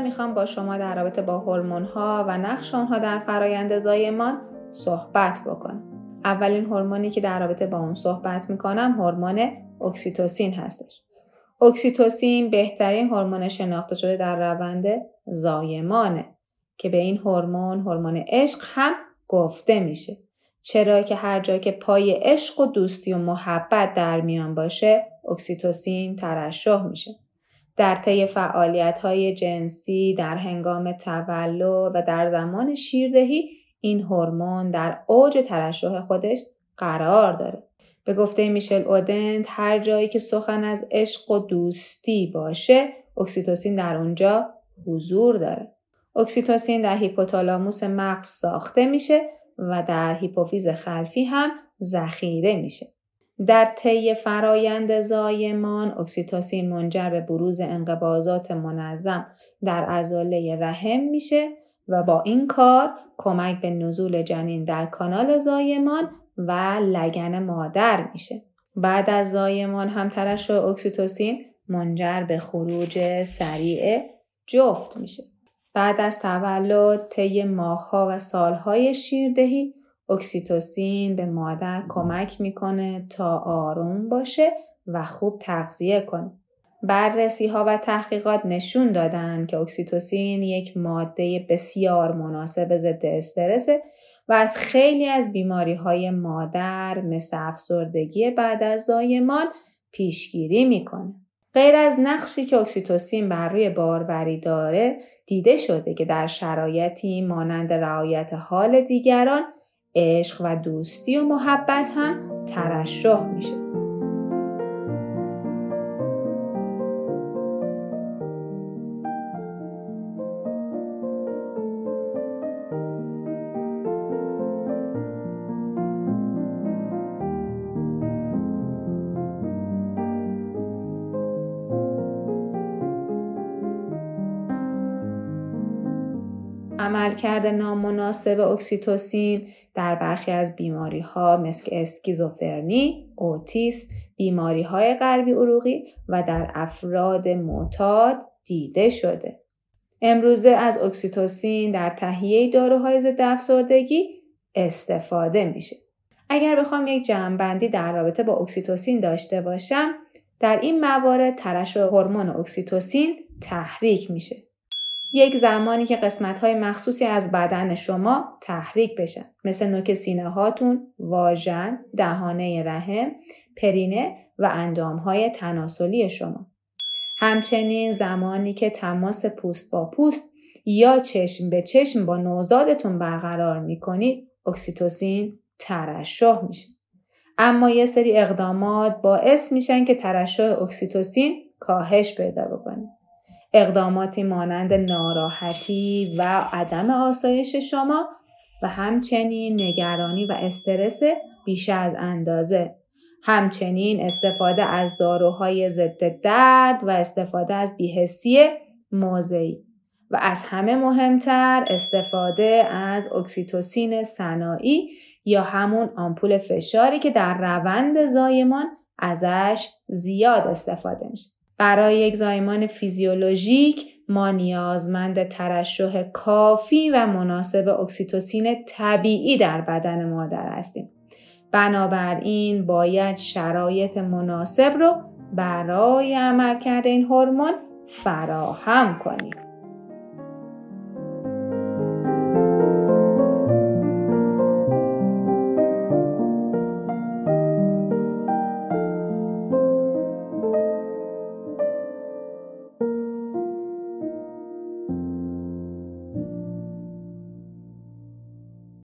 می‌خوام با شما در رابطه با هورمون ها و نقش آنها در فرایند زایمان صحبت بکنم. اولین هورمونی که در رابطه با اون صحبت می‌کنم هورمون اکسیتوسین هستش. اکسیتوسین بهترین هورمون شناخته شده در روند زایمانه که به این هورمون هورمون عشق هم گفته میشه. چرا که هر جا که پای عشق و دوستی و محبت در میان باشه اکسیتوسین ترشح میشه. در طی فعالیت های جنسی در هنگام تولد و در زمان شیردهی این هورمون در اوج ترشح خودش قرار داره. به گفته میشل اودنت هر جایی که سخن از عشق و دوستی باشه اکسیتوسین در اونجا حضور داره. اکسیتوسین در هیپوتالاموس مغز ساخته میشه و در هیپوفیز خلفی هم ذخیره میشه. در طی فرایند زایمان اکسیتوسین منجر به بروز انقباضات منظم در عضله رحم میشه و با این کار کمک به نزول جنین در کانال زایمان و لگن مادر میشه. بعد از زایمان هم ترشح اکسیتوسین منجر به خروج سریع جفت میشه. بعد از تولد طی ماهها و سالهای شیردهی اکسیتوسین به مادر کمک می‌کنه تا آروم باشه و خوب تغذیه کنه. بررسی ها و تحقیقات نشون دادن که اکسیتوسین یک ماده بسیار مناسب ضد استرس و از خیلی از بیماری های مادر مثل افسردگی بعد از زایمان پیشگیری می‌کنه. غیر از نقشی که اکسیتوسین بر روی باروری داره دیده شده که در شرایطی مانند رعایت حال دیگران عشق و دوستی و محبت هم ترشح میشه. عملکرد نامناسب اکسیتوسین در برخی از بیماری ها مثل اسکیزوفرنی، اوتیسم، بیماری های قلبی عروقی و در افراد معتاد دیده شده. امروزه از اکسیتوسین در تهیه داروهای ضد افسردگی استفاده میشه. اگر بخوام یک جمعبندی در رابطه با اکسیتوسین داشته باشم، در این موارد ترشح هورمون اکسیتوسین تحریک میشه. یک زمانی که قسمت های مخصوصی از بدن شما تحریک بشن مثل نوک سینه هاتون، واژن، دهانه رحم، پرینه و اندام های تناسلی شما. همچنین زمانی که تماس پوست با پوست یا چشم به چشم با نوزادتون برقرار می‌کنید اکسیتوسین ترشح میشه. اما یه سری اقدامات باعث میشن که ترشح اکسیتوسین کاهش پیدا بکنه. اقداماتی مانند ناراحتی و عدم آسایش شما و همچنین نگرانی و استرس بیش از اندازه. همچنین استفاده از داروهای ضد درد و استفاده از بیهسی موضعی. و از همه مهمتر استفاده از اکسیتوسین صناعی یا همون آمپول فشاری که در روند زایمان ازش زیاد استفاده میشه. برای یک زایمان فیزیولوژیک ما نیازمند ترشح کافی و مناسب اکسیتوسین طبیعی در بدن مادر هستیم. بنابراین باید شرایط مناسب رو برای عملکرد این هورمون فراهم کنیم.